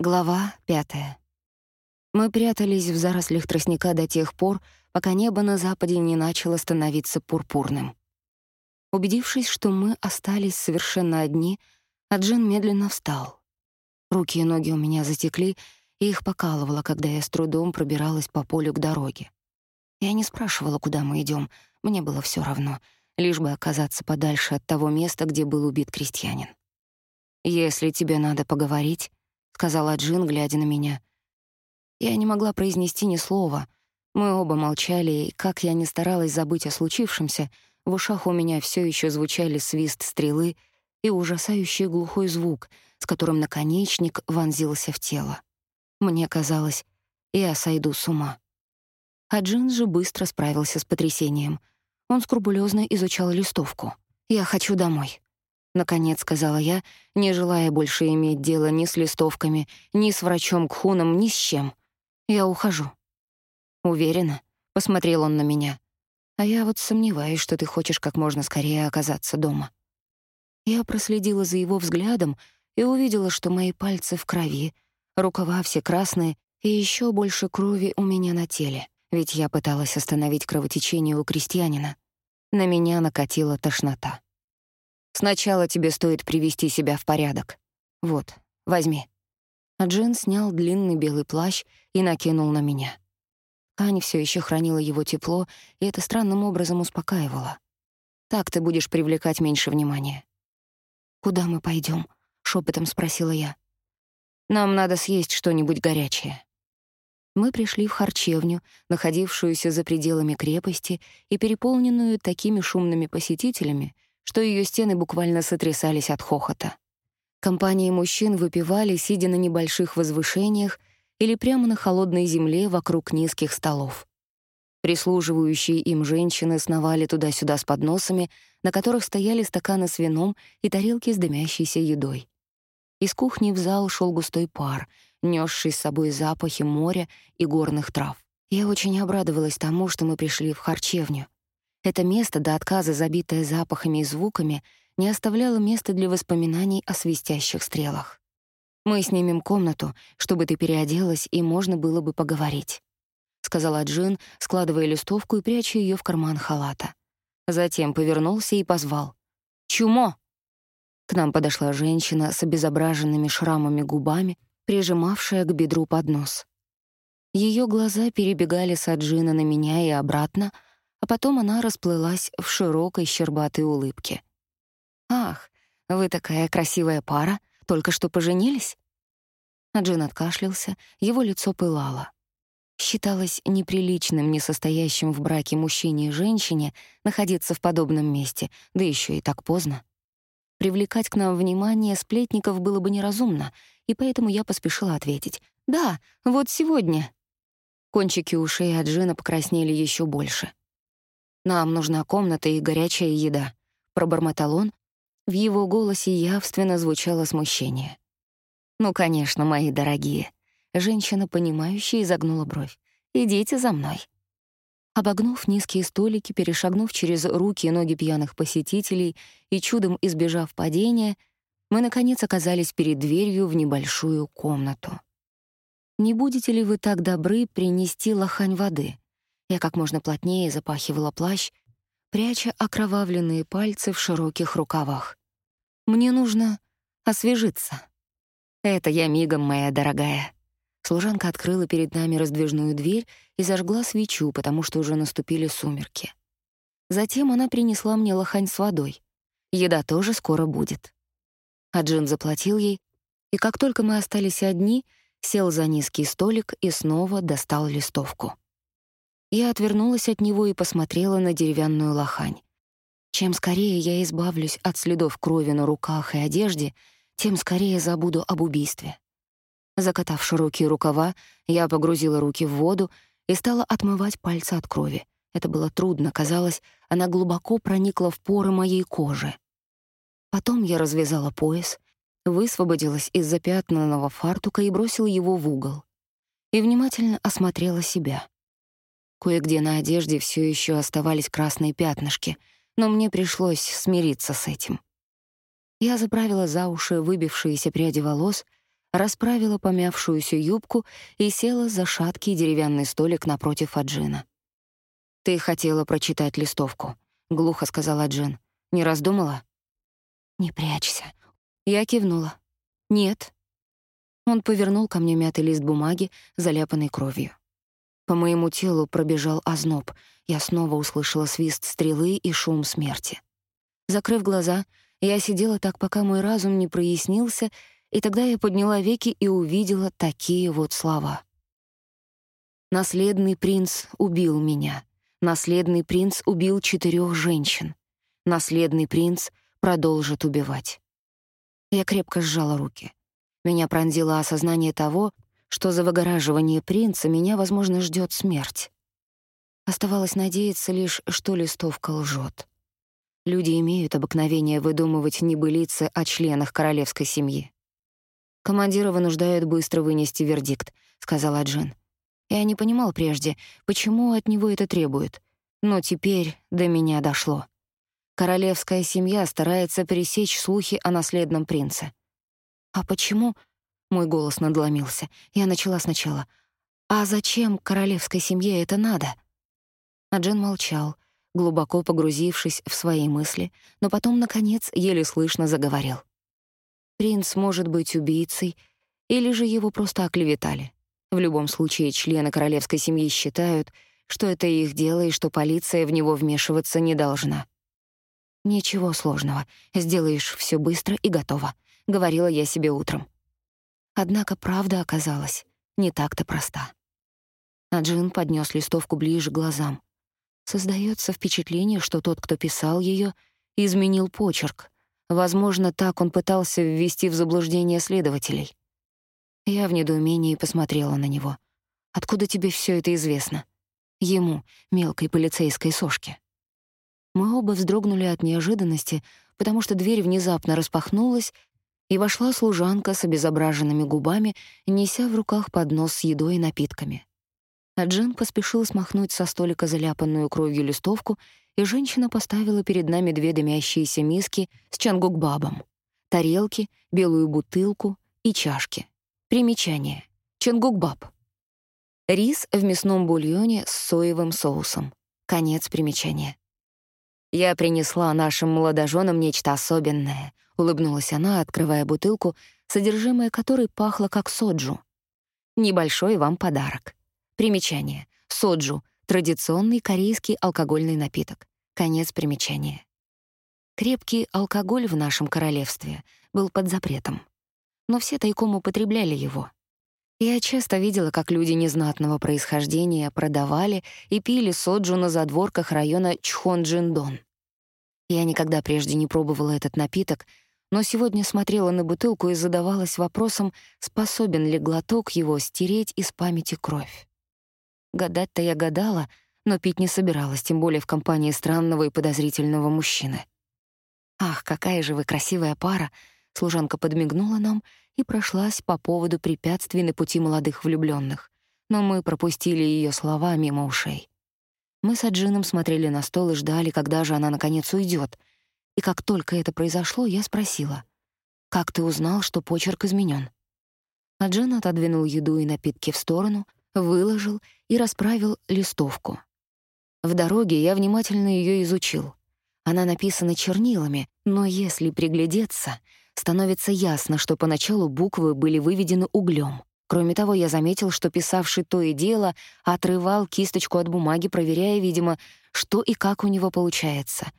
Глава пятая. Мы прятались в зарослях тростника до тех пор, пока небо на западе не начало становиться пурпурным. Убедившись, что мы остались совершенно одни, Аджин медленно встал. Руки и ноги у меня затекли, и их покалывало, когда я с трудом пробиралась по полю к дороге. Я не спрашивала, куда мы идем, мне было все равно, лишь бы оказаться подальше от того места, где был убит крестьянин. «Если тебе надо поговорить», сказала Джин, глядя на меня. Я не могла произнести ни слова. Мы оба молчали, и как я ни старалась забыть о случившемся, в ушах у меня все еще звучали свист стрелы и ужасающий глухой звук, с которым наконечник вонзился в тело. Мне казалось, я сойду с ума. А Джин же быстро справился с потрясением. Он скрупулезно изучал листовку. «Я хочу домой», Наконец сказала я, не желая больше иметь дело ни с листовками, ни с врачом Кхуном, ни с чем. Я ухожу. Уверена, посмотрел он на меня. А я вот сомневаюсь, что ты хочешь как можно скорее оказаться дома. Я проследила за его взглядом и увидела, что мои пальцы в крови, рукава все красные и еще больше крови у меня на теле, ведь я пыталась остановить кровотечение у крестьянина. На меня накатила тошнота. Сначала тебе стоит привести себя в порядок. Вот, возьми». Джин снял длинный белый плащ и накинул на меня. Ань все еще хранила его тепло, и это странным образом успокаивало. Так ты будешь привлекать меньше внимания. «Куда мы пойдем? шепотом спросила я. «Нам надо съесть что-нибудь горячее». Мы пришли в харчевню, находившуюся за пределами крепости и переполненную такими шумными посетителями, что ее стены буквально сотрясались от хохота. Компании мужчин выпивали, сидя на небольших возвышениях или прямо на холодной земле вокруг низких столов. Прислуживающие им женщины сновали туда-сюда с подносами, на которых стояли стаканы с вином и тарелки с дымящейся едой. Из кухни в зал шел густой пар, несший с собой запахи моря и горных трав. Я очень обрадовалась тому, что мы пришли в харчевню. Это место, до отказа забитое запахами и звуками, не оставляло места для воспоминаний о свистящих стрелах. «Мы снимем комнату, чтобы ты переоделась, и можно было бы поговорить», — сказала Джин, складывая листовку и пряча ее в карман халата. Затем повернулся и позвал. «Чумо!» К нам подошла женщина с обезображенными шрамами губами, прижимавшая к бедру поднос. Ее глаза перебегали с Аджина на меня и обратно — а потом она расплылась в широкой щербатой улыбке. «Ах, вы такая красивая пара, только что поженились?» А Джин откашлялся, его лицо пылало. Считалось неприличным несостоящим в браке мужчине и женщине находиться в подобном месте, да еще и так поздно. Привлекать к нам внимание сплетников было бы неразумно, и поэтому я поспешила ответить. «Да, вот сегодня». Кончики ушей Аджина покраснели еще больше. Нам нужна комната и горячая еда», — пробормотал он. В его голосе явственно звучало смущение. «Ну, конечно, мои дорогие». Женщина, понимающая, изогнула бровь. «Идите за мной». Обогнув низкие столики, перешагнув через руки и ноги пьяных посетителей и чудом избежав падения, мы, наконец, оказались перед дверью в небольшую комнату. «Не будете ли вы так добры принести лохань воды?» Я как можно плотнее запахивала плащ, пряча окровавленные пальцы в широких рукавах. «Мне нужно освежиться». «Это я мигом, моя дорогая». Служанка открыла перед нами раздвижную дверь и зажгла свечу, потому что уже наступили сумерки. Затем она принесла мне лохань с водой. Еда тоже скоро будет. А Джин заплатил ей, и как только мы остались одни, сел за низкий столик и снова достал листовку. Я отвернулась от него и посмотрела на деревянную лохань. Чем скорее я избавлюсь от следов крови на руках и одежде, тем скорее забуду об убийстве. Закатав широкие рукава, я погрузила руки в воду и стала отмывать пальцы от крови. Это было трудно, казалось, она глубоко проникла в поры моей кожи. Потом я развязала пояс, высвободилась из запятнанного фартука и бросила его в угол. И внимательно осмотрела себя. Кое-где на одежде все еще оставались красные пятнышки, но мне пришлось смириться с этим. Я заправила за уши выбившиеся пряди волос, расправила помявшуюся юбку и села за шаткий деревянный столик напротив Аджина. «Ты хотела прочитать листовку», — глухо сказала Джин. «Не раздумала?» «Не прячься». Я кивнула. «Нет». Он повернул ко мне мятый лист бумаги, заляпанный кровью. По моему телу пробежал озноб. Я снова услышала свист стрелы и шум смерти. Закрыв глаза, я сидела так, пока мой разум не прояснился, и тогда я подняла веки и увидела такие вот слова. «Наследный принц убил меня. Наследный принц убил четырех женщин. Наследный принц продолжит убивать». Я крепко сжала руки. Меня пронзило осознание того, что за выгораживание принца меня, возможно, ждет смерть. Оставалось надеяться лишь, что листовка лжет. Люди имеют обыкновение выдумывать небылицы о членах королевской семьи. «Командира вынуждают быстро вынести вердикт», — сказала Джин. Я не понимал прежде, почему от него это требуют, но теперь до меня дошло. Королевская семья старается пересечь слухи о наследном принце. «А почему?» — мой голос надломился. Я начала сначала. «А зачем королевской семье это надо?» А Джин молчал, глубоко погрузившись в свои мысли, но потом, наконец, еле слышно заговорил. Принц может быть убийцей, или же его просто оклеветали. В любом случае, члены королевской семьи считают, что это их дело и что полиция в него вмешиваться не должна. «Ничего сложного. Сделаешь все быстро и готово», — говорила я себе утром. Однако правда оказалась не так-то проста. А Джин поднес листовку ближе к глазам. Создается впечатление, что тот, кто писал ее, изменил почерк, Возможно, так он пытался ввести в заблуждение следователей. Я в недоумении посмотрела на него. «Откуда тебе все это известно?» Ему, мелкой полицейской сошке. Мы оба вздрогнули от неожиданности, потому что дверь внезапно распахнулась, и вошла служанка с обезображенными губами, неся в руках поднос с едой и напитками. А Джин поспешил смахнуть со столика заляпанную кровью листовку и женщина поставила перед нами две дымящиеся миски с чангукбабом, тарелки, белую бутылку и чашки. Примечание. Чангукбаб. Рис в мясном бульоне с соевым соусом. Конец примечания. «Я принесла нашим молодоженам нечто особенное», — улыбнулась она, открывая бутылку, содержимое которой пахло как соджу. «Небольшой вам подарок». Примечание. Соджу — традиционный корейский алкогольный напиток. Конец примечания. Крепкий алкоголь в нашем королевстве был под запретом. Но все тайком употребляли его. Я часто видела, как люди незнатного происхождения продавали и пили соджу на задворках района Чхонджиндон. Я никогда прежде не пробовала этот напиток, но сегодня смотрела на бутылку и задавалась вопросом, способен ли глоток его стереть из памяти кровь. Гадать-то я гадала — но пить не собиралась, тем более в компании странного и подозрительного мужчины. «Ах, какая же вы красивая пара!» Служанка подмигнула нам и прошлась по поводу препятствий на пути молодых влюбленных, но мы пропустили ее слова мимо ушей. Мы с Аджином смотрели на стол и ждали, когда же она наконец уйдет. И как только это произошло, я спросила, «Как ты узнал, что почерк изменен? Аджин отодвинул еду и напитки в сторону, выложил и расправил листовку. В дороге я внимательно ее изучил. Она написана чернилами, но если приглядеться, становится ясно, что поначалу буквы были выведены углем. Кроме того, я заметил, что писавший то и дело отрывал кисточку от бумаги, проверяя, видимо, что и как у него получается.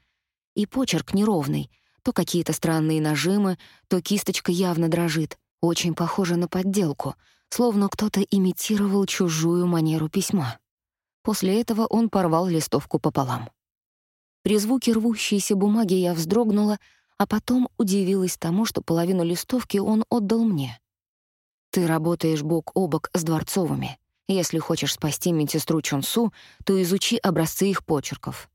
И почерк неровный. То какие-то странные нажимы, то кисточка явно дрожит. Очень похоже на подделку, словно кто-то имитировал чужую манеру письма. После этого он порвал листовку пополам. При звуке рвущейся бумаги я вздрогнула, а потом удивилась тому, что половину листовки он отдал мне. «Ты работаешь бок о бок с Дворцовыми. Если хочешь спасти медсестру Чунсу, то изучи образцы их почерков.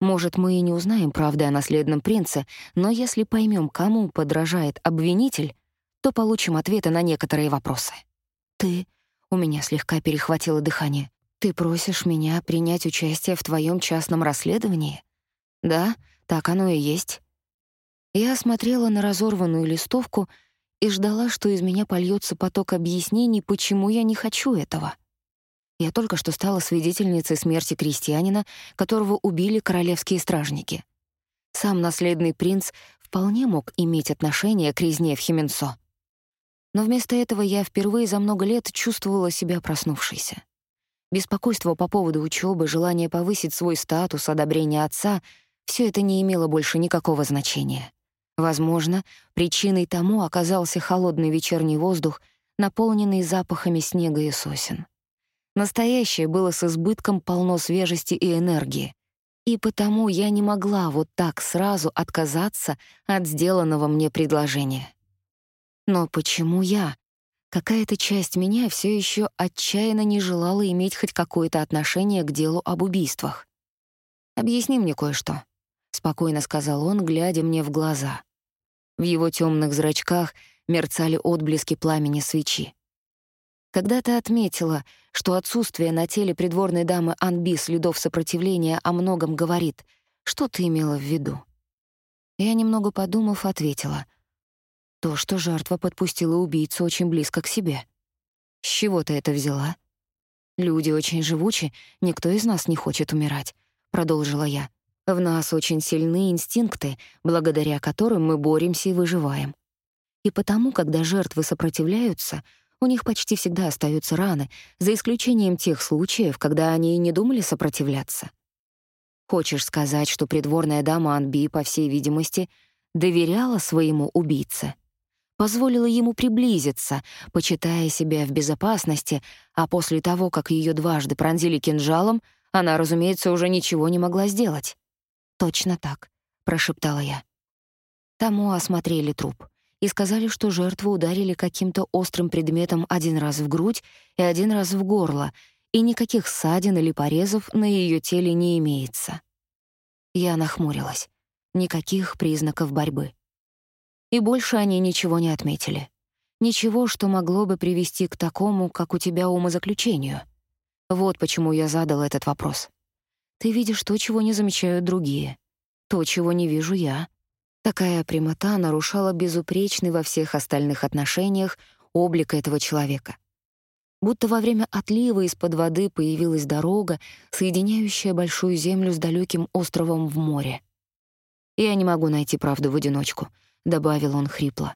Может, мы и не узнаем правды о наследном принце, но если поймем, кому подражает обвинитель, то получим ответы на некоторые вопросы. Ты... У меня слегка перехватило дыхание. Ты просишь меня принять участие в твоем частном расследовании? Да, так оно и есть. Я смотрела на разорванную листовку и ждала, что из меня польется поток объяснений, почему я не хочу этого. Я только что стала свидетельницей смерти крестьянина, которого убили королевские стражники. Сам наследный принц вполне мог иметь отношение к резне в Хименсо. Но вместо этого я впервые за много лет чувствовала себя проснувшейся. Беспокойство по поводу учебы, желание повысить свой статус, одобрение отца — все это не имело больше никакого значения. Возможно, причиной тому оказался холодный вечерний воздух, наполненный запахами снега и сосен. Настоящее было с избытком полно свежести и энергии, и потому я не могла вот так сразу отказаться от сделанного мне предложения. Но почему я? Какая-то часть меня все еще отчаянно не желала иметь хоть какое-то отношение к делу об убийствах. «Объясни мне кое-что», — спокойно сказал он, глядя мне в глаза. В его темных зрачках мерцали отблески пламени свечи. Когда ты отметила, что отсутствие на теле придворной дамы Анби следов сопротивления о многом говорит, что ты имела в виду? Я, немного подумав, ответила. То, что жертва подпустила убийцу очень близко к себе. С чего ты это взяла? Люди очень живучи, никто из нас не хочет умирать, продолжила я. В нас очень сильны инстинкты, благодаря которым мы боремся и выживаем. И потому, когда жертвы сопротивляются, у них почти всегда остаются раны, за исключением тех случаев, когда они и не думали сопротивляться. Хочешь сказать, что придворная дама Анби, по всей видимости, доверяла своему убийце? Позволила ему приблизиться, почитая себя в безопасности, а после того, как ее дважды пронзили кинжалом, она, разумеется, уже ничего не могла сделать. «Точно так», — прошептала я. Тому осмотрели труп и сказали, что жертву ударили каким-то острым предметом один раз в грудь и один раз в горло, и никаких ссадин или порезов на ее теле не имеется. Я нахмурилась. Никаких признаков борьбы. И больше они ничего не отметили. Ничего, что могло бы привести к такому, как у тебя умозаключению. Вот почему я задал этот вопрос. Ты видишь то, чего не замечают другие. То, чего не вижу я. Такая прямота нарушала безупречный во всех остальных отношениях облик этого человека. Будто во время отлива из-под воды появилась дорога, соединяющая большую землю с далеким островом в море. «Я не могу найти правду в одиночку», — добавил он хрипло.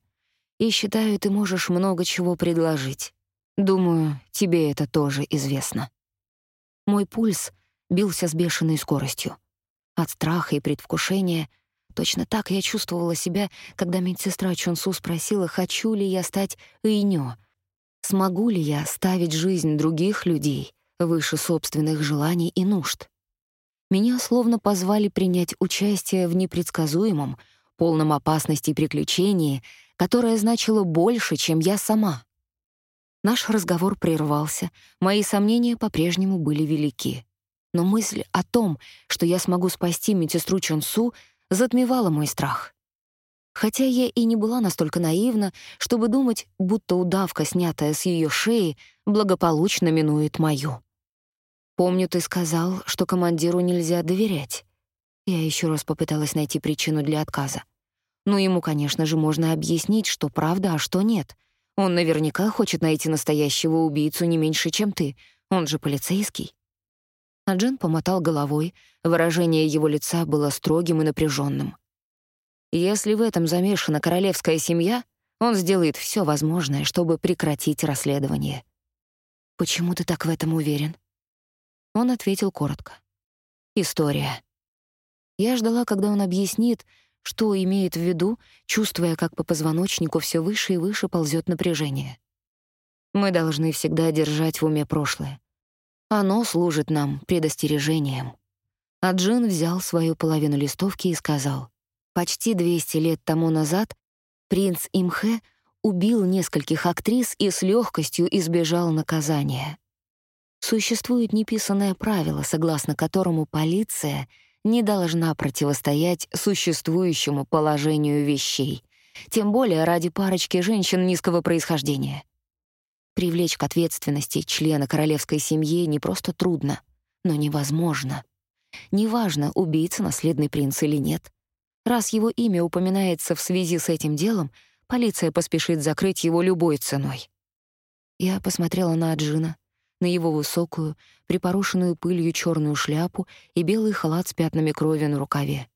«И считаю, ты можешь много чего предложить. Думаю, тебе это тоже известно». Мой пульс бился с бешеной скоростью. От страха и предвкушения точно так я чувствовала себя, когда медсестра Чонсу спросила, хочу ли я стать Иньо, смогу ли я ставить жизнь других людей выше собственных желаний и нужд. Меня словно позвали принять участие в непредсказуемом, полном опасности приключении, которое значило больше, чем я сама. Наш разговор прервался, мои сомнения по-прежнему были велики но мысль о том, что я смогу спасти медсестру Чонсу, затмевала мой страх. Хотя я и не была настолько наивна, чтобы думать, будто удавка, снятая с ее шеи, благополучно минует мою. «Помню, ты сказал, что командиру нельзя доверять». Я еще раз попыталась найти причину для отказа. Ну, ему, конечно же, можно объяснить, что правда, а что нет. Он наверняка хочет найти настоящего убийцу не меньше, чем ты. Он же полицейский. А Джен помотал головой, выражение его лица было строгим и напряженным. Если в этом замешана королевская семья, он сделает все возможное, чтобы прекратить расследование. Почему ты так в этом уверен? Он ответил коротко. История. Я ждала, когда он объяснит, что имеет в виду, чувствуя, как по позвоночнику все выше и выше ползет напряжение. Мы должны всегда держать в уме прошлое. Оно служит нам предостережением. А Джин взял свою половину листовки и сказал, «Почти 200 лет тому назад принц Имхэ убил нескольких актрис и с легкостью избежал наказания. Существует неписанное правило, согласно которому полиция не должна противостоять существующему положению вещей, тем более ради парочки женщин низкого происхождения. Привлечь к ответственности члена королевской семьи не просто трудно, но невозможно. Неважно, убийца наследный принц или нет. Раз его имя упоминается в связи с этим делом, полиция поспешит закрыть его любой ценой. Я посмотрела на Аджина, на его высокую, припорошенную пылью черную шляпу и белый халат с пятнами крови на рукаве.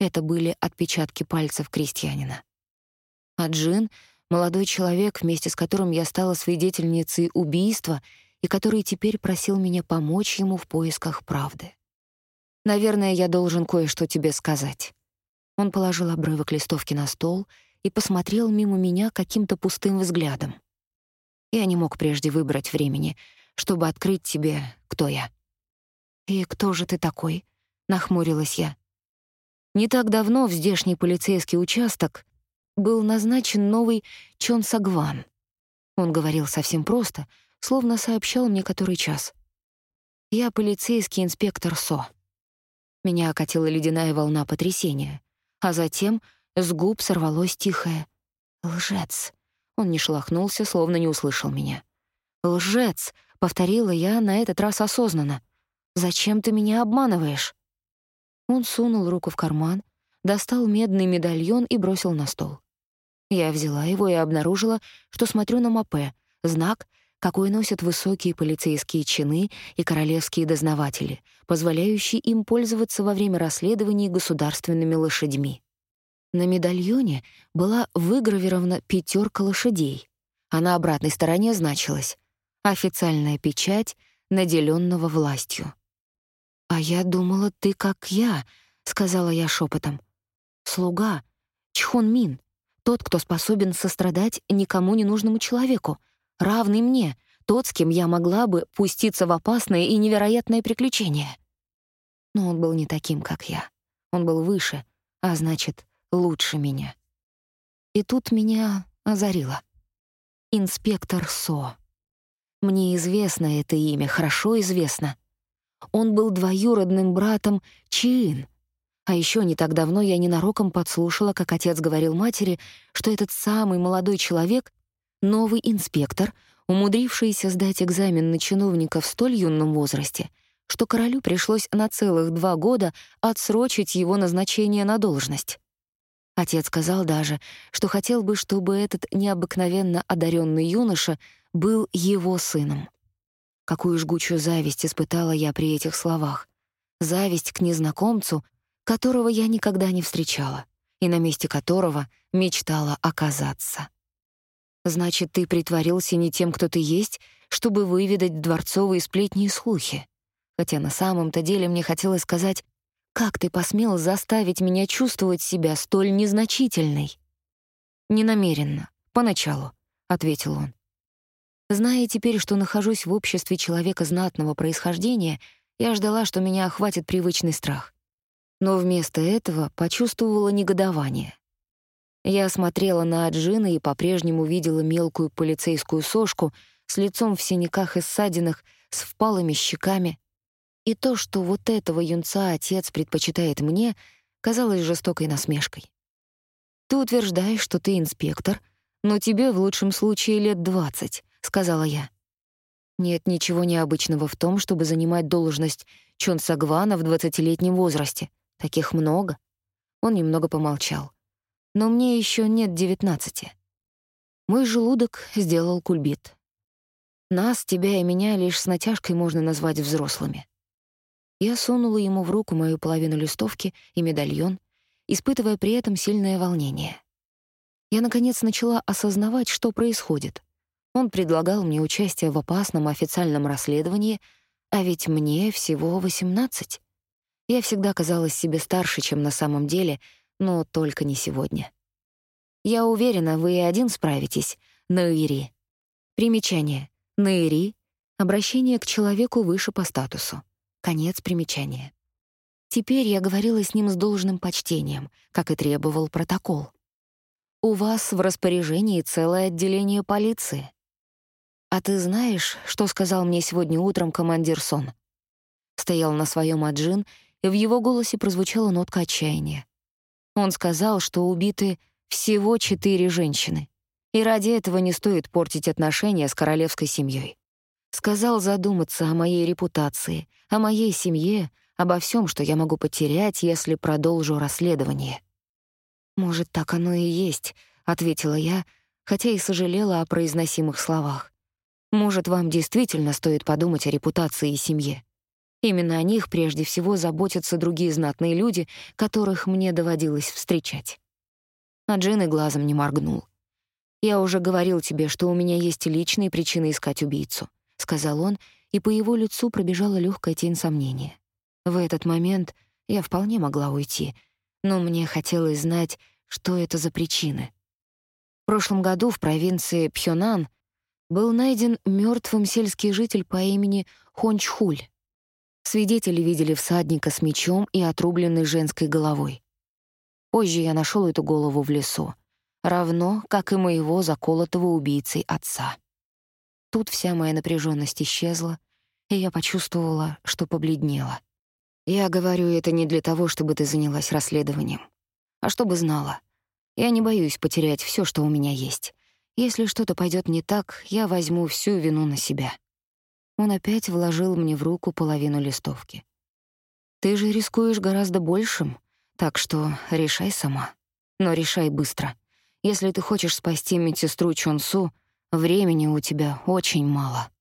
Это были отпечатки пальцев крестьянина. Аджин — молодой человек, вместе с которым я стала свидетельницей убийства и который теперь просил меня помочь ему в поисках правды. «Наверное, я должен кое-что тебе сказать». Он положил обрывок листовки на стол и посмотрел мимо меня каким-то пустым взглядом. Я не мог прежде выбрать времени, чтобы открыть тебе, кто я. «И кто же ты такой?» — нахмурилась я. Не так давно в здешний полицейский участок был назначен новый Чон Сагван. Он говорил совсем просто, словно сообщал мне который час. «Я полицейский инспектор Со». Меня окатила ледяная волна потрясения, а затем с губ сорвалось тихое «Лжец». Он не шелохнулся, словно не услышал меня. «Лжец!» — повторила я на этот раз осознанно. «Зачем ты меня обманываешь?» Он сунул руку в карман, достал медный медальон и бросил на стол. Я взяла его и обнаружила, что смотрю на мапе, знак, какой носят высокие полицейские чины и королевские дознаватели, позволяющий им пользоваться во время расследований государственными лошадьми. На медальоне была выгравирована пятерка лошадей, а на обратной стороне значилось «Официальная печать наделенного властью». «А я думала, ты как я», — сказала я шепотом. «Слуга, Чхон Мин, тот, кто способен сострадать никому не нужному человеку, равный мне, тот, с кем я могла бы пуститься в опасное и невероятное приключение». Но он был не таким, как я. Он был выше, а значит, лучше меня. И тут меня озарило. Инспектор Со. Мне известно это имя, хорошо известно. Он был двоюродным братом Чин. А еще не так давно я ненароком подслушала, как отец говорил матери, что этот самый молодой человек — новый инспектор, умудрившийся сдать экзамен на чиновника в столь юном возрасте, что королю пришлось на целых два года отсрочить его назначение на должность. Отец сказал даже, что хотел бы, чтобы этот необыкновенно одаренный юноша был его сыном. Какую жгучую зависть испытала я при этих словах. Зависть к незнакомцу, которого я никогда не встречала и на месте которого мечтала оказаться. Значит, ты притворился не тем, кто ты есть, чтобы выведать дворцовые сплетни и слухи. Хотя на самом-то деле мне хотелось сказать как ты посмел заставить меня чувствовать себя столь незначительной? Ненамеренно, поначалу, ответил он. Зная теперь, что нахожусь в обществе человека знатного происхождения, я ждала, что меня охватит привычный страх. Но вместо этого почувствовала негодование. Я смотрела на Аджина и по-прежнему видела мелкую полицейскую сошку с лицом в синяках и ссадинах, с впалыми щеками, и то, что вот этого юнца отец предпочитает мне, казалось жестокой насмешкой. «Ты утверждаешь, что ты инспектор, но тебе в лучшем случае лет двадцать», — сказала я. Нет ничего необычного в том, чтобы занимать должность Чон Сагвана в двадцатилетнем возрасте. Таких много. Он немного помолчал. Но мне еще нет девятнадцати. Мой желудок сделал кульбит. Нас, тебя и меня, лишь с натяжкой можно назвать взрослыми. Я сунула ему в руку мою половину листовки и медальон, испытывая при этом сильное волнение. Я, наконец, начала осознавать, что происходит. Он предлагал мне участие в опасном официальном расследовании, а ведь мне всего 18. Я всегда казалась себе старше, чем на самом деле, но только не сегодня. Я уверена, вы и один справитесь, Наири. Примечание. Наири — обращение к человеку выше по статусу. Конец примечания. Теперь я говорила с ним с должным почтением, как и требовал протокол. «У вас в распоряжении целое отделение полиции». «А ты знаешь, что сказал мне сегодня утром командир Сон?» Стоял на своем аджин, в его голосе прозвучала нотка отчаяния. Он сказал, что убиты всего четыре женщины, и ради этого не стоит портить отношения с королевской семьей. Сказал задуматься о моей репутации, о моей семье, обо всем, что я могу потерять, если продолжу расследование. «Может, так оно и есть», — ответила я, хотя и сожалела о произносимых словах. Может, вам действительно стоит подумать о репутации и семье. Именно о них прежде всего заботятся другие знатные люди, которых мне доводилось встречать. А Джин и глазом не моргнул. «Я уже говорил тебе, что у меня есть личные причины искать убийцу», — сказал он, и по его лицу пробежала легкая тень сомнения. В этот момент я вполне могла уйти, но мне хотелось знать, что это за причины. В прошлом году в провинции Пхёнан был найден мертвым сельский житель по имени Хончхуль. Свидетели видели всадника с мечом и отрубленной женской головой. Позже я нашел эту голову в лесу, равно как и моего заколотого убийцей отца. Тут вся моя напряженность исчезла, и я почувствовала, что побледнела. Я говорю это не для того, чтобы ты занялась расследованием, а чтобы знала. Я не боюсь потерять все, что у меня есть. Если что-то пойдет не так, я возьму всю вину на себя. Он опять вложил мне в руку половину листовки. Ты же рискуешь гораздо большим, так что решай сама. Но решай быстро. Если ты хочешь спасти медсестру Чонсу, времени у тебя очень мало.